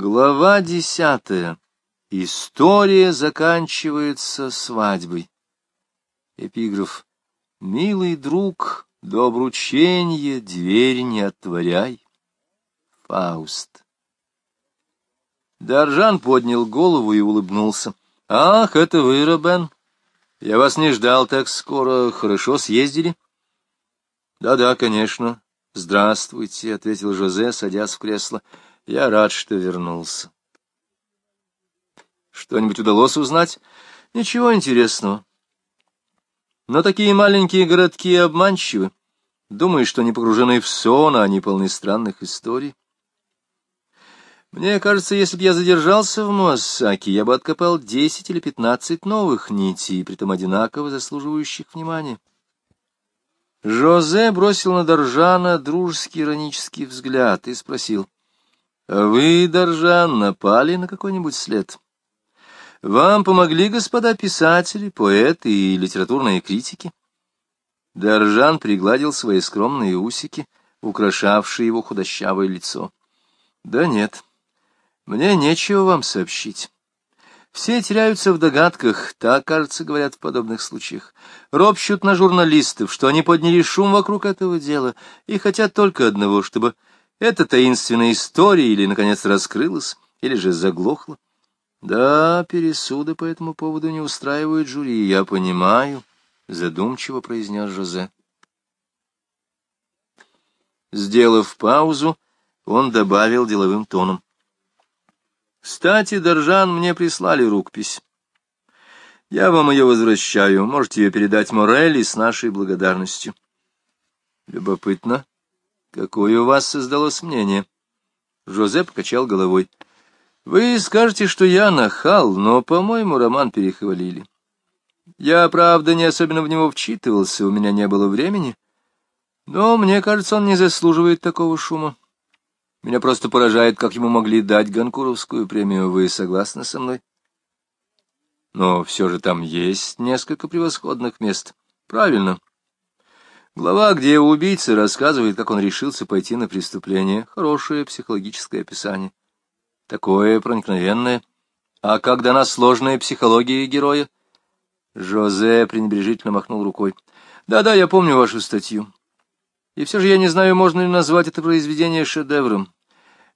Глава десятая. История заканчивается свадьбой. Эпиграф. «Милый друг, до обручения дверь не отворяй». Фауст. Даржан поднял голову и улыбнулся. «Ах, это вы, Робен! Я вас не ждал так скоро. Хорошо съездили?» «Да-да, конечно. Здравствуйте», — ответил Жозе, садясь в кресло. Я рад, что вернулся. Что-нибудь удалось узнать? Ничего интересного. Но такие маленькие городки обманчивы. Думаешь, что они погружены в сон, а они полны странных историй. Мне кажется, если бы я задержался в Муассаке, я бы откопал десять или пятнадцать новых нитей, притом одинаково заслуживающих внимания. Жозе бросил на Доржана дружеский иронический взгляд и спросил — вы, Доржан, напали на какой-нибудь след? Вам помогли господа писатели, поэты и литературные критики? Доржан пригладил свои скромные усики, украшавшие его худощавое лицо. Да нет, мне нечего вам сообщить. Все теряются в догадках, так, кажется, говорят в подобных случаях. Ропщут на журналистов, что они подняли шум вокруг этого дела и хотят только одного, чтобы эта таинственная история или, наконец, раскрылась, или же заглохла. Да, пересуды по этому поводу не устраивают жюри, я понимаю, — задумчиво произнес Жозе. Сделав паузу, он добавил деловым тоном. «Кстати, Доржан, мне прислали рукопись. Я вам ее возвращаю, можете ее передать Морелли с нашей благодарностью». «Любопытно», Какое у вас создалось мнение? Жозе покачал головой. Вы скажете, что я нахал, но, по-моему, роман перехвалили. Я, правда, не особенно в него вчитывался, у меня не было времени. Но мне кажется, он не заслуживает такого шума. Меня просто поражает, как ему могли дать Ганкуровскую премию. Вы согласны со мной? Но все же там есть несколько превосходных мест. Правильно. Глава, где убийца рассказывает, как он решился пойти на преступление. Хорошее психологическое описание. Такое проникновенное. А как дана сложная психология героя? Жозе пренебрежительно махнул рукой. Да-да, я помню вашу статью. И все же я не знаю, можно ли назвать это произведение шедевром.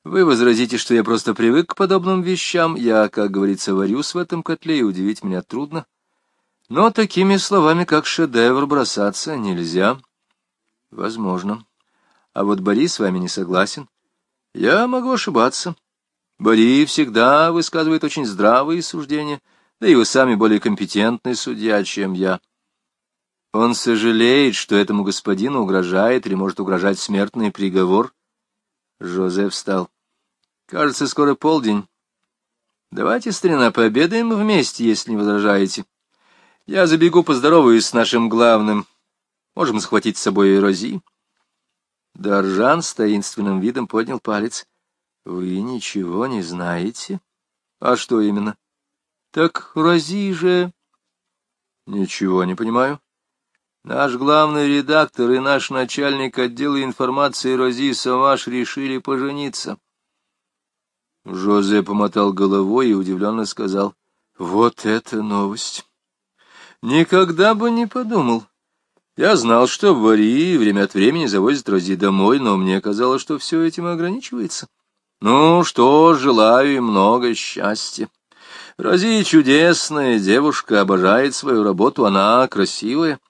Вы возразите, что я просто привык к подобным вещам. Я, как говорится, варюсь в этом котле, и удивить меня трудно. Но такими словами, как шедевр, бросаться нельзя. Возможно. А вот Борис с вами не согласен. Я могу ошибаться. Бори всегда высказывает очень здравые суждения, да и вы сами более компетентный судья, чем я. Он сожалеет, что этому господину угрожает или может угрожать смертный приговор. Жозеф встал. Кажется, скоро полдень. Давайте, старина, пообедаем вместе, если не возражаете. Я забегу поздороваюсь с нашим главным Можем захватить с собой и Рози. Даржан с таинственным видом поднял палец. — Вы ничего не знаете? — А что именно? — Так Рози же... — Ничего не понимаю. Наш главный редактор и наш начальник отдела информации Рози Саваш решили пожениться. Жозе помотал головой и удивленно сказал, — Вот это новость! Никогда бы не подумал. Я знал, что в Варии время от времени завозят Рози домой, но мне казалось, что все этим ограничивается. Ну что, желаю им много счастья. Рози чудесная девушка, обожает свою работу, она красивая.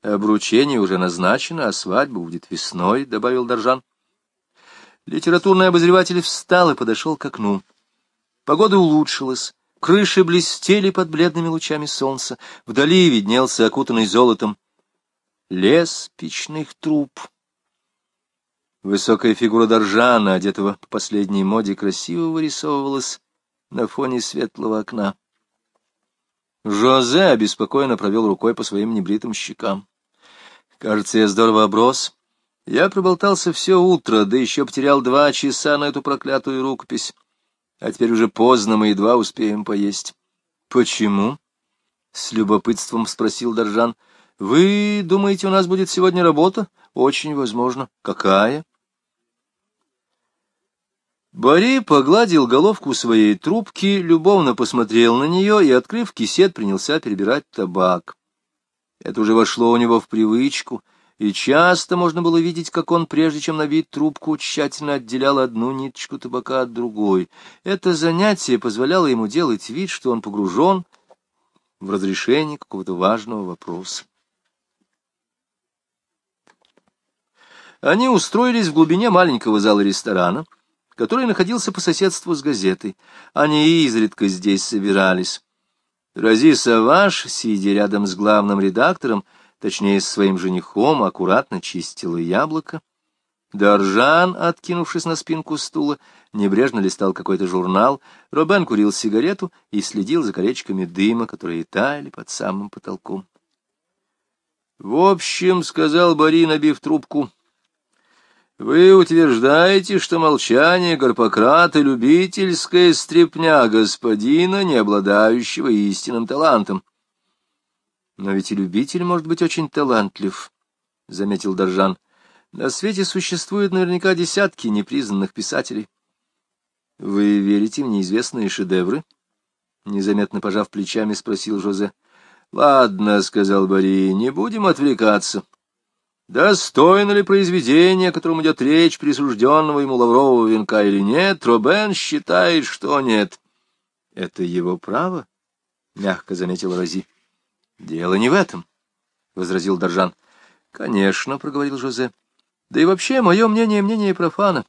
Обручение уже назначено, а свадьба будет весной, — добавил Доржан. Литературный обозреватель встал и подошел к окну. Погода улучшилась. Крыши блестели под бледными лучами солнца. Вдали виднелся окутанный золотом лес печных труб. Высокая фигура Доржана, одетого по последней моде, красиво вырисовывалась на фоне светлого окна. Жозе обеспокоенно провел рукой по своим небритым щекам. Кажется, я здорово оброс. Я проболтался все утро, да еще потерял два часа на эту проклятую рукопись. А теперь уже поздно, мы едва успеем поесть. — Почему? — с любопытством спросил Доржан. Вы думаете, у нас будет сегодня работа? Очень возможно. Какая? Бори погладил головку своей трубки, любовно посмотрел на нее и, открыв кисет, принялся перебирать табак. Это уже вошло у него в привычку, и часто можно было видеть, как он, прежде чем набить трубку, тщательно отделял одну ниточку табака от другой. Это занятие позволяло ему делать вид, что он погружен в разрешение какого-то важного вопроса. Они устроились в глубине маленького зала ресторана, который находился по соседству с газетой. Они изредка здесь собирались. Рази Саваш, сидя рядом с главным редактором, точнее, с своим женихом, аккуратно чистила яблоко. Доржан, откинувшись на спинку стула, небрежно листал какой-то журнал, Робен курил сигарету и следил за колечками дыма, которые таяли под самым потолком. — В общем, — сказал Бори, набив трубку, вы утверждаете, что молчание Гарпократа — любительская стрепня господина, не обладающего истинным талантом. Но ведь и любитель может быть очень талантлив, — заметил Доржан. На свете существует наверняка десятки непризнанных писателей. Вы верите в неизвестные шедевры? Незаметно пожав плечами, спросил Жозе. — Ладно, — сказал Бори, — не будем отвлекаться. Достойно ли произведение, о котором идет речь, присужденного ему лаврового венка или нет, Робен считает, что нет. — Это его право, — мягко заметил Рози. — Дело не в этом, — возразил Доржан. — Конечно, — проговорил Жозе. — Да и вообще, мое мнение — мнение профана.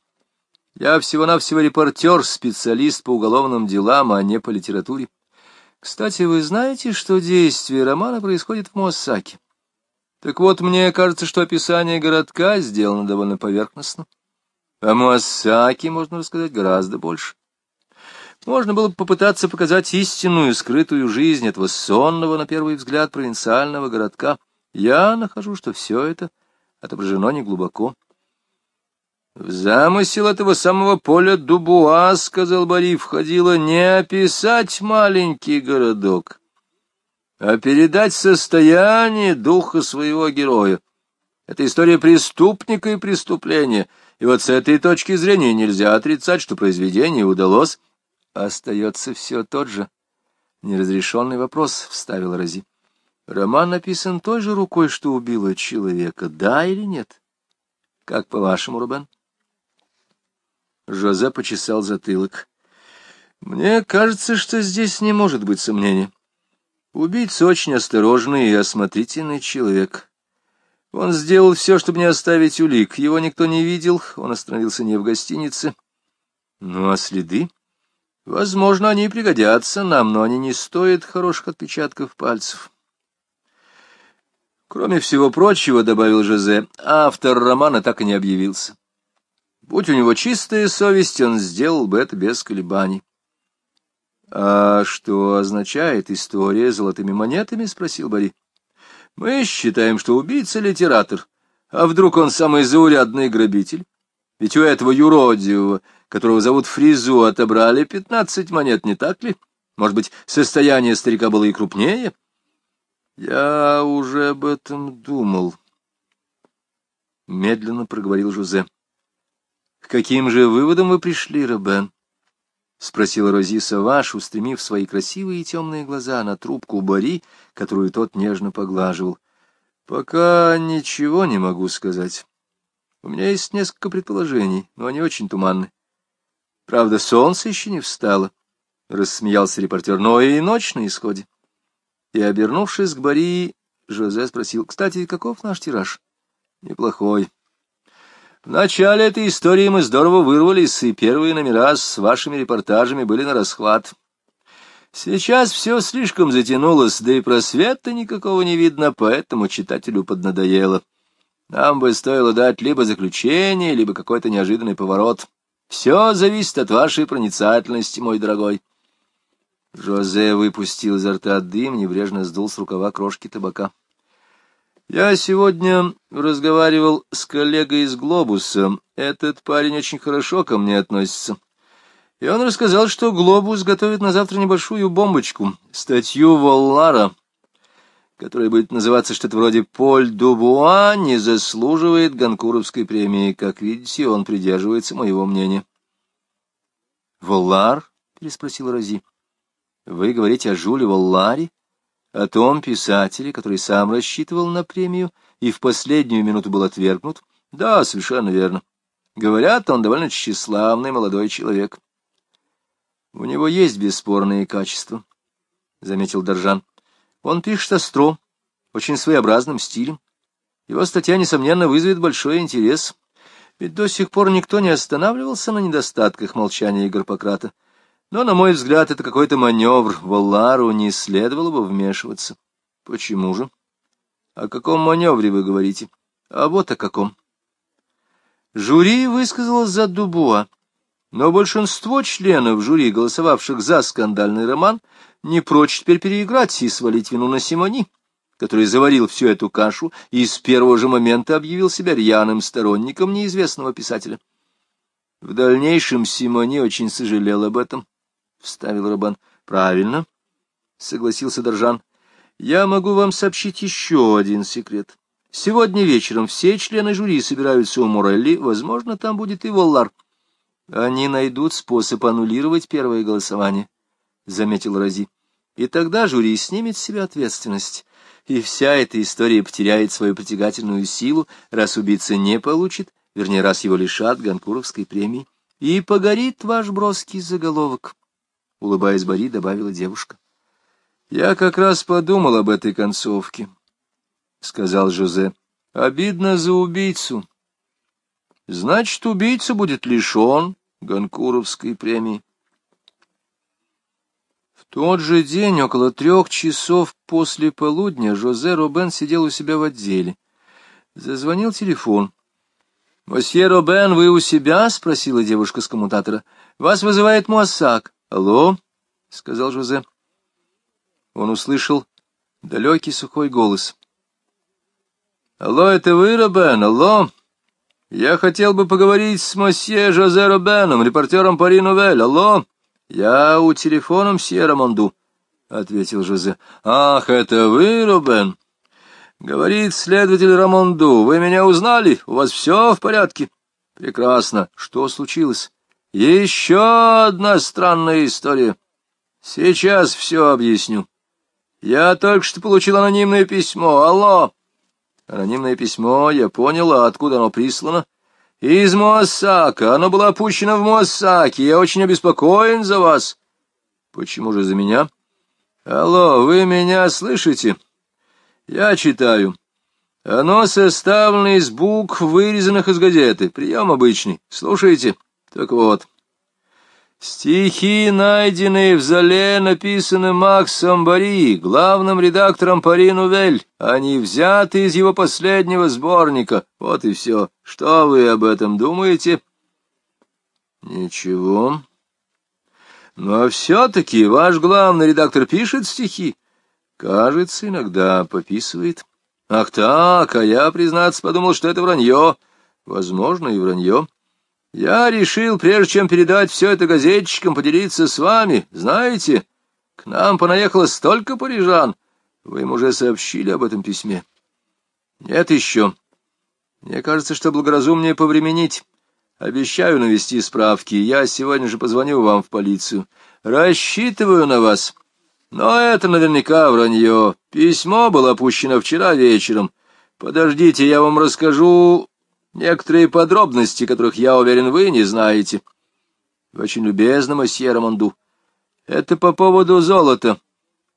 Я всего-навсего репортер, специалист по уголовным делам, а не по литературе. Кстати, вы знаете, что действие романа происходит в Моссаке? Так вот, мне кажется, что описание городка сделано довольно поверхностно. О Муассаке можно рассказать гораздо больше. Можно было бы попытаться показать истинную, скрытую жизнь этого сонного, на первый взгляд, провинциального городка. Я нахожу, что все это отображено неглубоко. В замысел этого самого поля Дубуа, — сказал Бори, — входило не описать маленький городок, а передать состояние духа своего героя. Это история преступника и преступления, и вот с этой точки зрения нельзя отрицать, что произведение удалось. Остается все тот же неразрешенный вопрос, — вставил Рози. Роман написан той же рукой, что убила человека, да или нет? Как по-вашему, Рубен? Жозе почесал затылок. Мне кажется, что здесь не может быть сомнений. Убийца очень осторожный и осмотрительный человек. Он сделал все, чтобы не оставить улик. Его никто не видел, он остановился не в гостинице. Ну, а следы? Возможно, они пригодятся нам, но они не стоят хороших отпечатков пальцев. Кроме всего прочего, — добавил Жозе, — автор романа так и не объявился. Будь у него чистая совесть, он сделал бы это без колебаний. — А что означает история золотыми монетами? — спросил Бори. — Мы считаем, что убийца — литератор. А вдруг он самый заурядный грабитель? Ведь у этого юродивого, которого зовут Фризу, отобрали пятнадцать монет, не так ли? Может быть, состояние старика было и крупнее? — Я уже об этом думал. Медленно проговорил Жузе. — К каким же выводам вы пришли, Робен? — спросила Рози Саваш, устремив свои красивые темные глаза на трубку Бори, которую тот нежно поглаживал. — Пока ничего не могу сказать. У меня есть несколько предположений, но они очень туманны. Правда, солнце еще не встало, — рассмеялся репортер, — но и ночь на исходе. И, обернувшись к Бори, Жозе спросил, — кстати, каков наш тираж? — Неплохой. В начале этой истории мы здорово вырвались, и первые номера с вашими репортажами были на расхват. Сейчас все слишком затянулось, да и просвета никакого не видно, поэтому читателю поднадоело. Нам бы стоило дать либо заключение, либо какой-то неожиданный поворот. Все зависит от вашей проницательности, мой дорогой. Жозе выпустил изо рта дым, небрежно сдул с рукава крошки табака. Я сегодня разговаривал с коллегой из «Глобуса». Этот парень очень хорошо ко мне относится. И он рассказал, что «Глобус» готовит на завтра небольшую бомбочку, статью Воллара, которая будет называться что-то вроде «Поль Дубуа не заслуживает Ганкуровской премии». Как видите, он придерживается моего мнения. Воллар? — переспросил Рози. — Вы говорите о Жюле Волларе? О том писателе, который сам рассчитывал на премию и в последнюю минуту был отвергнут? Да, совершенно верно. Говорят, он довольно тщеславный молодой человек. У него есть бесспорные качества, — заметил Доржан. Он пишет остро, очень своеобразным стилем. Его статья, несомненно, вызовет большой интерес. Ведь до сих пор никто не останавливался на недостатках молчания Гарпократа. Но, на мой взгляд, это какой-то маневр. Воллару не следовало бы вмешиваться. Почему же? О каком маневре вы говорите? А вот о каком. Жюри высказалось за Дубуа, но большинство членов жюри, голосовавших за скандальный роман, не прочь теперь переиграть и свалить вину на Симони, который заварил всю эту кашу и с первого же момента объявил себя рьяным сторонником неизвестного писателя. В дальнейшем Симони очень сожалел об этом, — вставил Рабан. — Правильно, — согласился Доржан. — Я могу вам сообщить еще один секрет. Сегодня вечером все члены жюри собираются у Морелли, возможно, там будет и Воллар. Они найдут способ аннулировать первое голосование, — заметил Рази. И тогда жюри снимет с себя ответственность, и вся эта история потеряет свою притягательную силу, раз убийца не получит, вернее, раз его лишат Ганкуровской премии. И погорит ваш броский заголовок. — улыбаясь Бори, добавила девушка. — Я как раз подумал об этой концовке, — сказал Жозе. — Обидно за убийцу. Значит, убийца будет лишен Ганкуровской премии. В тот же день, около трех часов после полудня, Жозе Робен сидел у себя в отделе. Зазвонил телефон. — Мосье Робен, вы у себя? — спросила девушка с коммутатора. — Вас вызывает Муассак. — Алло, — сказал Жозе. Он услышал далекий сухой голос. — Алло, это вы, Робен? Алло? Я хотел бы поговорить с мосье Жозе Робеном, репортером Пари Новель. Алло? Я у телефона мсье Рамонду, — ответил Жозе. — Ах, это вы, Робен? — Говорит следователь Рамонду. Вы меня узнали? У вас все в порядке? — Прекрасно. Что случилось? Еще одна странная история. Сейчас все объясню. Я только что получил анонимное письмо. Алло! Анонимное письмо, я понял, а откуда оно прислано? Из Муассака. Оно было опущено в Муассаке. Я очень обеспокоен за вас. Почему же за меня? Алло, вы меня слышите? Я читаю. Оно составлено из букв, вырезанных из газеты. Прием обычный. Слушайте. Так вот, стихи, найденные в Зале, написаны Максом Бари, главным редактором Пари Нувель. Они взяты из его последнего сборника. Вот и все. Что вы об этом думаете? Ничего. Но все-таки ваш главный редактор пишет стихи. Кажется, иногда пописывает. Ах так, а я, признаться, подумал, что это вранье. Возможно, и вранье. Я решил, прежде чем передать все это газетчикам, поделиться с вами. Знаете, к нам понаехало столько парижан. Вы им уже сообщили об этом письме? Нет еще. Мне кажется, что благоразумнее повременить. Обещаю навести справки. Я сегодня же позвоню вам в полицию. Рассчитываю на вас. Но это наверняка вранье. Письмо было опущено вчера вечером. Подождите, я вам расскажу Некоторые подробности, которых, я уверен, вы не знаете. Очень любезно, мосье Рамонду. Это по поводу золота.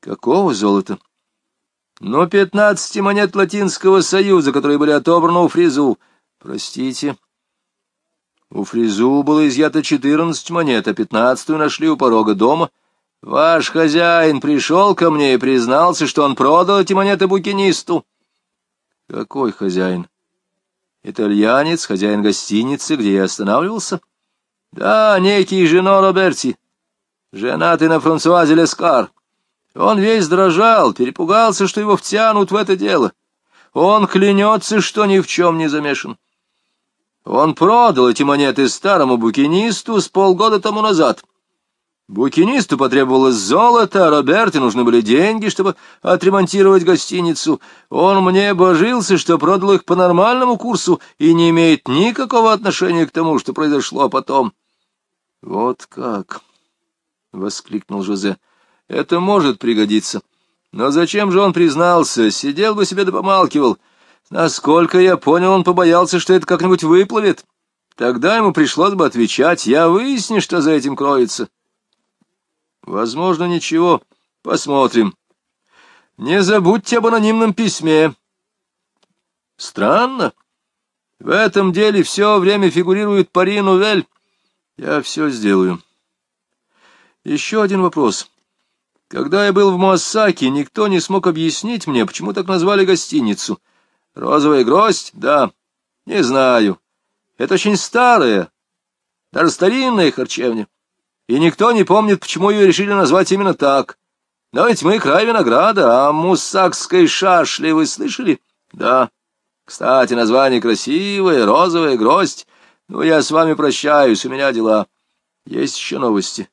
Какого золота? Ну, пятнадцати монет Латинского Союза, которые были отобраны у Фризу. Простите. У Фризу было изъято четырнадцать монет, а пятнадцатую нашли у порога дома. Ваш хозяин пришел ко мне и признался, что он продал эти монеты букинисту. Какой хозяин? Итальянец, хозяин гостиницы, где я останавливался? Да, некий Жено Роберти, женатый на Франсуазе Лескар. Он весь дрожал, перепугался, что его втянут в это дело. Он клянется, что ни в чем не замешан. Он продал эти монеты старому букинисту с полгода тому назад. Букинисту потребовалось золото, а Роберте нужны были деньги, чтобы отремонтировать гостиницу. Он мне божился, что продал их по нормальному курсу и не имеет никакого отношения к тому, что произошло потом. — Вот как! — воскликнул Жозе. — Это может пригодиться. Но зачем же он признался? Сидел бы себе да помалкивал. Насколько я понял, он побоялся, что это как-нибудь выплывет. Тогда ему пришлось бы отвечать. Я выясню, что за этим кроется. Возможно, ничего. Посмотрим. Не забудьте об анонимном письме. Странно. В этом деле все время фигурирует Пари Нувель. Я все сделаю. Еще один вопрос. Когда я был в Муассаке, никто не смог объяснить мне, почему так назвали гостиницу. Розовая гроздь? Да. Не знаю. Это очень старая, даже старинная харчевня. И никто не помнит, почему ее решили назвать именно так. Но ведь мы край винограда, а муссакской шашли вы слышали? Да. Кстати, название красивое, розовая гроздь. Ну, я с вами прощаюсь, у меня дела. Есть еще новости.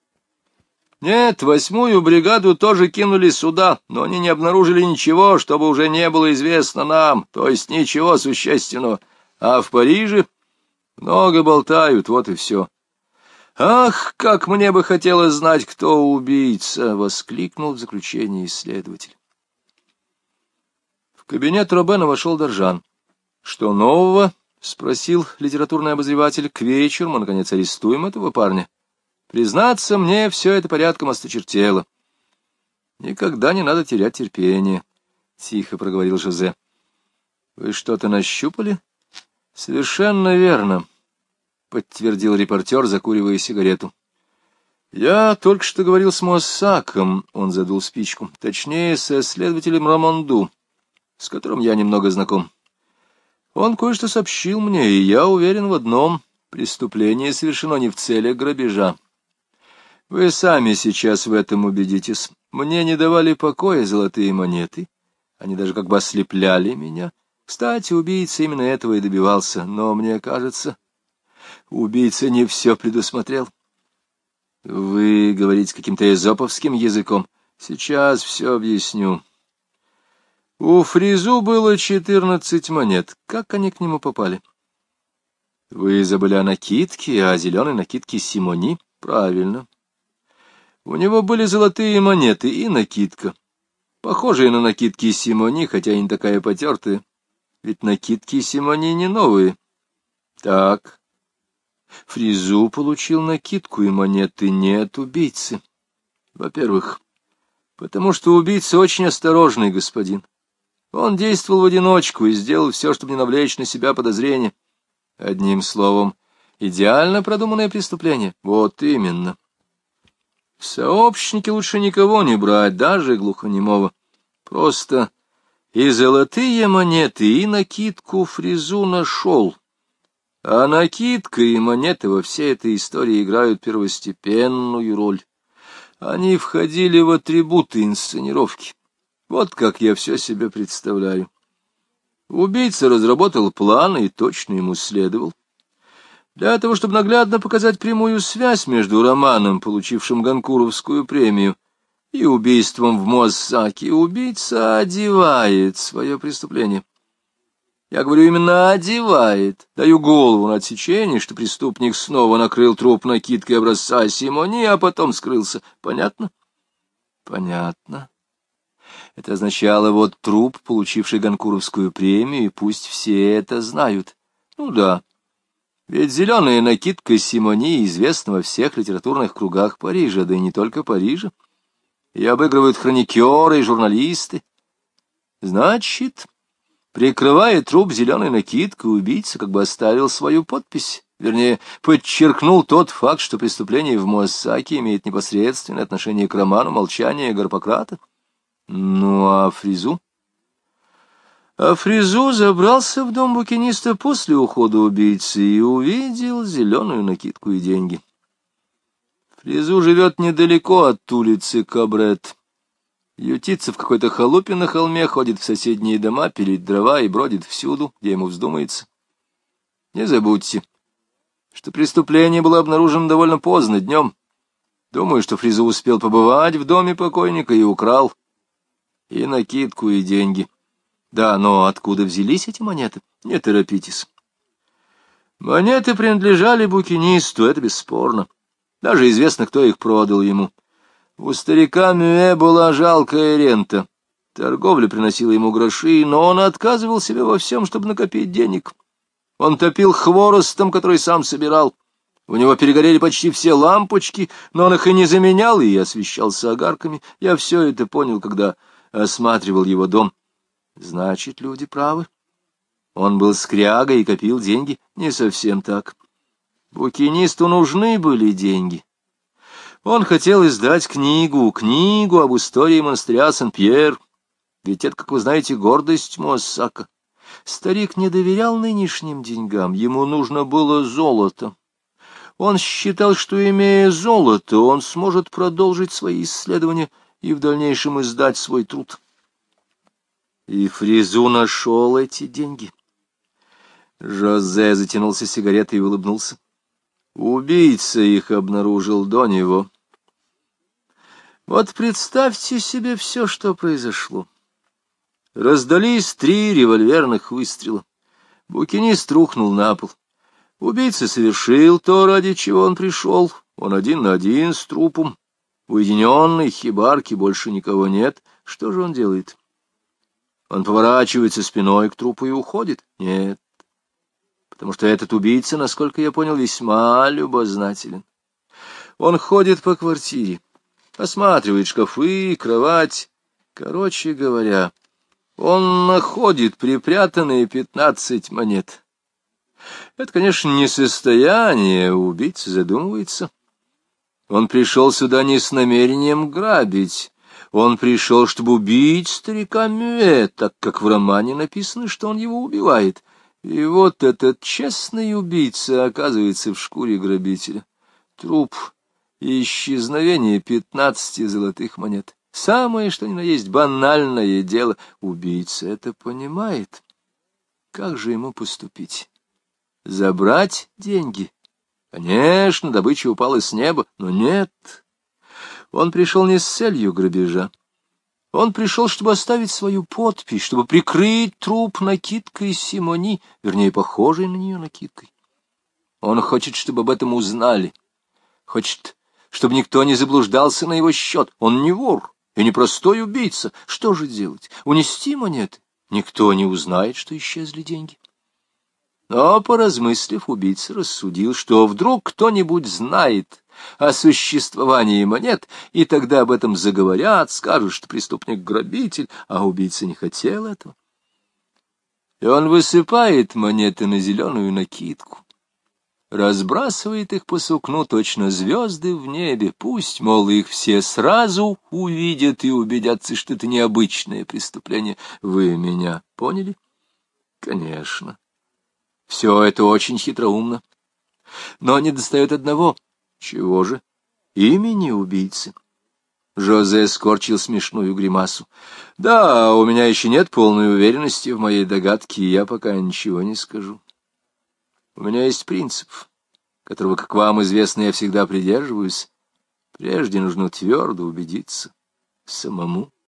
Нет, восьмую бригаду тоже кинули сюда, но они не обнаружили ничего, чтобы уже не было известно нам, то есть ничего существенного. А в Париже много болтают, вот и все. «Ах, как мне бы хотелось знать, кто убийца!» — воскликнул в заключении исследователь. В кабинет Робена вошел Доржан. «Что нового?» — спросил литературный обозреватель. «К вечеру мы, наконец, арестуем этого парня. Признаться, мне все это порядком осточертело. Никогда не надо терять терпение», — тихо проговорил Жозе. «Вы что-то нащупали?» «Совершенно верно», — подтвердил репортер, закуривая сигарету. «Я только что говорил с Моссаком», — он задул спичку, — «точнее, со следователем Рамонду, с которым я немного знаком». Он кое-что сообщил мне, и я уверен в одном — преступление совершено не в целях грабежа. Вы сами сейчас в этом убедитесь. Мне не давали покоя золотые монеты. Они даже как бы ослепляли меня. Кстати, убийца именно этого и добивался, но мне кажется, убийца не все предусмотрел. Вы говорите каким-то эзоповским языком. Сейчас все объясню. У Фризу было четырнадцать монет. Как они к нему попали? Вы забыли о накидке, о зеленой накидке Симони? Правильно. У него были золотые монеты и накидка. Похожие на накидки Симони, хотя и не такая потертая. Ведь накидки Симони не новые. Так. Фризу получил накидку и монеты не от убийцы. Во-первых, потому что убийца очень осторожный господин. Он действовал в одиночку и сделал все, чтобы не навлечь на себя подозрения. Одним словом, идеально продуманное преступление. Вот именно. В сообщники лучше никого не брать, даже глухонемого. Просто и золотые монеты, и накидку фризу нашел. А накидка и монеты во всей этой истории играют первостепенную роль. Они входили в атрибуты инсценировки. Вот как я все себе представляю. Убийца разработал план и точно ему следовал. Для того, чтобы наглядно показать прямую связь между романом, получившим Ганкуровскую премию, и убийством в Моссаке, убийца одевает свое преступление. Я говорю, именно одевает. Даю голову на отсечение, что преступник снова накрыл труп накидкой образца Симони, а потом скрылся. Понятно? Понятно. Это означало вот труп, получивший Ганкуровскую премию, и пусть все это знают. Ну да. Ведь зеленая накидка Симони известна во всех литературных кругах Парижа, да и не только Парижа. И обыгрывают хроникеры и журналисты. Значит, прикрывая труп зеленой накидкой, убийца как бы оставил свою подпись. Вернее, подчеркнул тот факт, что преступление в Муассаке имеет непосредственное отношение к роману «Молчание Гарпократа». Ну, а Фризу? А Фризу забрался в дом букиниста после ухода убийцы и увидел зеленую накидку и деньги. Фризу живет недалеко от улицы Кабрет. Ютится в какой-то халупе на холме, ходит в соседние дома, пилит дрова и бродит всюду, где ему вздумается. Не забудьте, что преступление было обнаружено довольно поздно, днем. Думаю, что Фризу успел побывать в доме покойника и украл и накидку, и деньги. Да, но откуда взялись эти монеты? Не торопитесь. Монеты принадлежали букинисту, это бесспорно. Даже известно, кто их продал ему. У старика Мюэ была жалкая рента. Торговля приносила ему гроши, но он отказывал себе во всем, чтобы накопить денег. Он топил хворостом, который сам собирал. У него перегорели почти все лампочки, но он их и не заменял, и освещался огарками. Я все это понял, когда осматривал его дом. Значит, люди правы. Он был скрягой и копил деньги. Не совсем так. Букинисту нужны были деньги. Он хотел издать книгу, книгу об истории монастыря Сен-Пьер. Ведь это, как вы знаете, гордость Моссака. Старик не доверял нынешним деньгам, ему нужно было золото. Он считал, что, имея золото, он сможет продолжить свои исследования и в дальнейшем издать свой труд. И Фризу нашел эти деньги. Жозе затянулся сигаретой и улыбнулся. Убийца их обнаружил до него. Вот представьте себе все, что произошло. Раздались три револьверных выстрела. Букинист рухнул на пол. Убийца совершил то, ради чего он пришел. Он один на один с трупом. В уединенной хибарке больше никого нет. Что же он делает? Он поворачивается спиной к трупу и уходит? Нет. Потому что этот убийца, насколько я понял, весьма любознателен. Он ходит по квартире, осматривает шкафы, кровать. Короче говоря, он находит припрятанные пятнадцать монет. Это, конечно, не состояние, убийца задумывается. Он пришел сюда не с намерением грабить. Он пришел, чтобы убить старика Мюэ, так как в романе написано, что он его убивает. И вот этот честный убийца оказывается в шкуре грабителя. Труп и исчезновение пятнадцати золотых монет. Самое, что ни на есть, банальное дело. Убийца это понимает. Как же ему поступить? Забрать деньги? Конечно, добыча упала с неба, но нет. Он пришел не с целью грабежа. Он пришел, чтобы оставить свою подпись, чтобы прикрыть труп накидкой Симони, вернее, похожей на нее накидкой. Он хочет, чтобы об этом узнали. Хочет, чтобы никто не заблуждался на его счет. Он не вор и не простой убийца. Что же делать? Унести монеты? Никто не узнает, что исчезли деньги. Но, поразмыслив, убийца рассудил, что вдруг кто-нибудь знает о существовании монет, и тогда об этом заговорят, скажут, что преступник — грабитель, а убийца не хотел этого. И он высыпает монеты на зеленую накидку, разбрасывает их по сукну точно звезды в небе, пусть, мол, их все сразу увидят и убедятся, что это необычное преступление. Вы меня поняли? Конечно. Все это очень хитроумно. Но не достает одного. Чего же? Имени убийцы. Жозе скорчил смешную гримасу. Да, у меня еще нет полной уверенности в моей догадке, и я пока ничего не скажу. У меня есть принцип, которого, как вам известно, я всегда придерживаюсь. Прежде нужно твердо убедиться самому.